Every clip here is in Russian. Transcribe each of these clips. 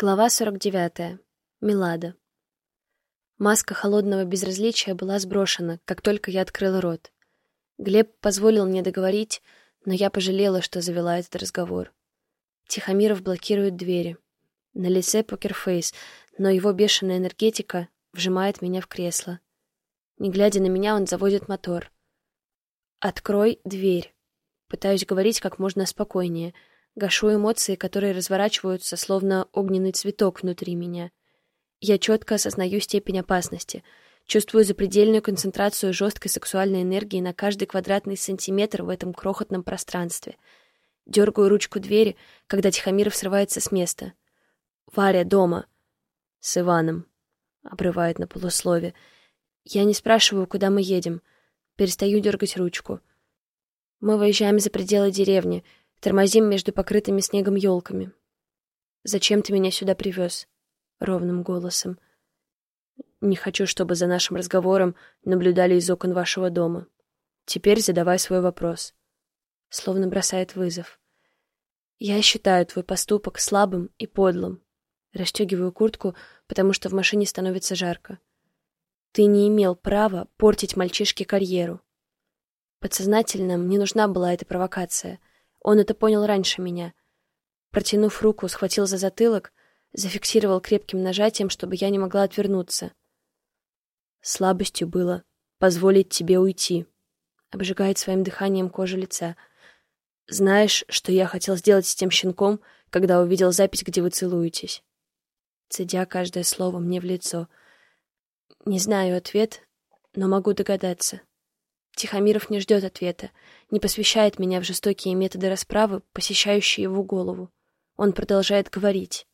Глава 49. Милада. Маска холодного безразличия была сброшена, как только я открыла рот. Глеб позволил мне договорить, но я пожалела, что завела этот разговор. Тихомиров блокирует двери. На лице покерфейс, но его бешеная энергетика вжимает меня в кресло. Не глядя на меня, он заводит мотор. «Открой дверь». Пытаюсь говорить как можно спокойнее — Гашу эмоции, которые разворачиваются, словно огненный цветок внутри меня. Я четко осознаю степень опасности, чувствую запредельную концентрацию жесткой сексуальной энергии на каждый квадратный сантиметр в этом крохотном пространстве. Дергаю ручку двери, когда Тихомиров срывается с места. «Варя дома!» «С Иваном», — обрывает на полуслове. Я не спрашиваю, куда мы едем. Перестаю дергать ручку. Мы выезжаем за пределы деревни — Тормозим между покрытыми снегом елками. «Зачем ты меня сюда привез?» — ровным голосом. «Не хочу, чтобы за нашим разговором наблюдали из окон вашего дома. Теперь задавай свой вопрос». Словно бросает вызов. «Я считаю твой поступок слабым и подлым». Расстегиваю куртку, потому что в машине становится жарко. «Ты не имел права портить мальчишке карьеру». Подсознательно мне нужна была эта провокация — он это понял раньше меня. Протянув руку, схватил за затылок, зафиксировал крепким нажатием, чтобы я не могла отвернуться. Слабостью было позволить тебе уйти. Обжигает своим дыханием кожу лица. Знаешь, что я хотел сделать с тем щенком, когда увидел запись, где вы целуетесь? Цедя каждое слово мне в лицо. Не знаю ответ, но могу догадаться. Тихомиров не ждет ответа, не посвящает меня в жестокие методы расправы, посещающие его голову. Он продолжает говорить.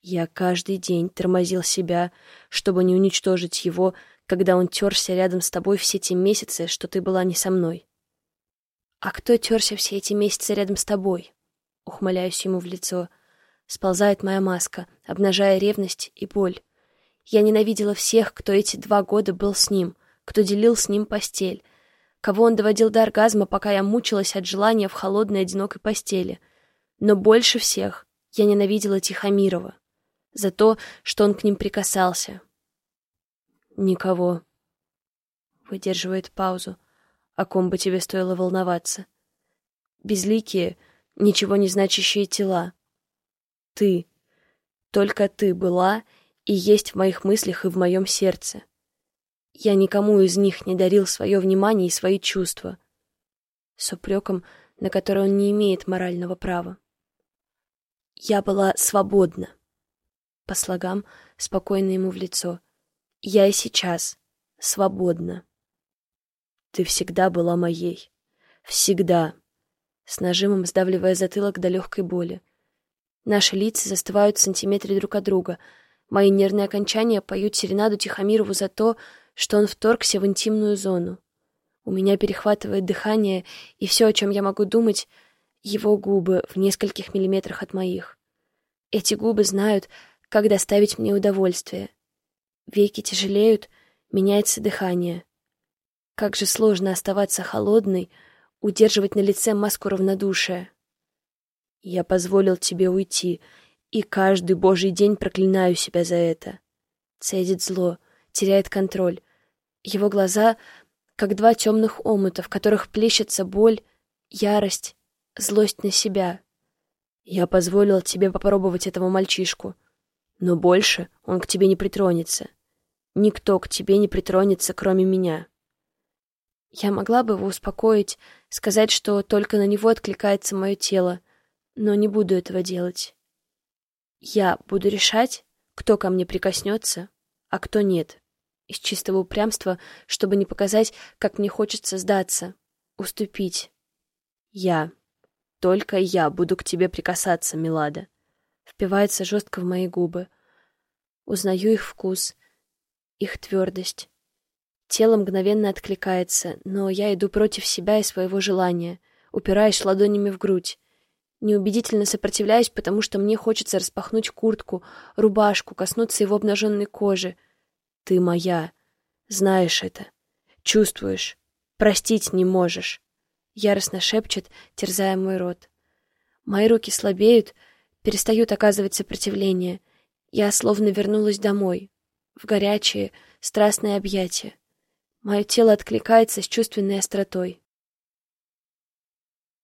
Я каждый день тормозил себя, чтобы не уничтожить его, когда он терся рядом с тобой все те месяцы, что ты была не со мной. А кто терся все эти месяцы рядом с тобой? Ухмыляюсь ему в лицо. Сползает моя маска, обнажая ревность и боль. Я ненавидела всех, кто эти два года был с ним, кто делил с ним постель, кого он доводил до оргазма, пока я мучилась от желания в холодной одинокой постели. Но больше всех я ненавидела Тихомирова за то, что он к ним прикасался. «Никого», — выдерживает паузу, о ком бы тебе стоило волноваться. «Безликие, ничего не значащие тела. Ты, только ты была и есть в моих мыслях и в моем сердце. Я никому из них не дарил свое внимание и свои чувства. С упреком, на который он не имеет морального права. Я была свободна. По слогам, спокойно ему в лицо. Я и сейчас свободна. Ты всегда была моей. Всегда. С нажимом сдавливая затылок до легкой боли. Наши лица застывают в сантиметре друг от друга. Мои нервные окончания поют серенаду Тихомирову за то, что он вторгся в интимную зону. У меня перехватывает дыхание, и все, о чем я могу думать, его губы в нескольких миллиметрах от моих. Эти губы знают, как доставить мне удовольствие. Веки тяжелеют, меняется дыхание. Как же сложно оставаться холодной, удерживать на лице маску равнодушия. Я позволил тебе уйти, и каждый божий день проклинаю себя за это. Цедит зло, теряет контроль. Его глаза как два темных омута, в которых плещется боль, ярость, злость на себя. Я позволил тебе попробовать этого мальчишку, но больше он к тебе не притронется. Никто к тебе не притронется, кроме меня. Я могла бы его успокоить, сказать, что только на него откликается мое тело, но не буду этого делать. Я буду решать, кто ко мне прикоснется, а кто нет из чистого упрямства, чтобы не показать, как мне хочется сдаться, уступить. Я, только я буду к тебе прикасаться, Милада. Впивается жестко в мои губы. Узнаю их вкус, их твердость. Тело мгновенно откликается, но я иду против себя и своего желания, упираясь ладонями в грудь. Неубедительно сопротивляюсь, потому что мне хочется распахнуть куртку, рубашку, коснуться его обнаженной кожи — ты моя. Знаешь это. Чувствуешь. Простить не можешь. Яростно шепчет, терзая мой рот. Мои руки слабеют, перестают оказывать сопротивление. Я словно вернулась домой, в горячие, страстные объятия. Мое тело откликается с чувственной остротой.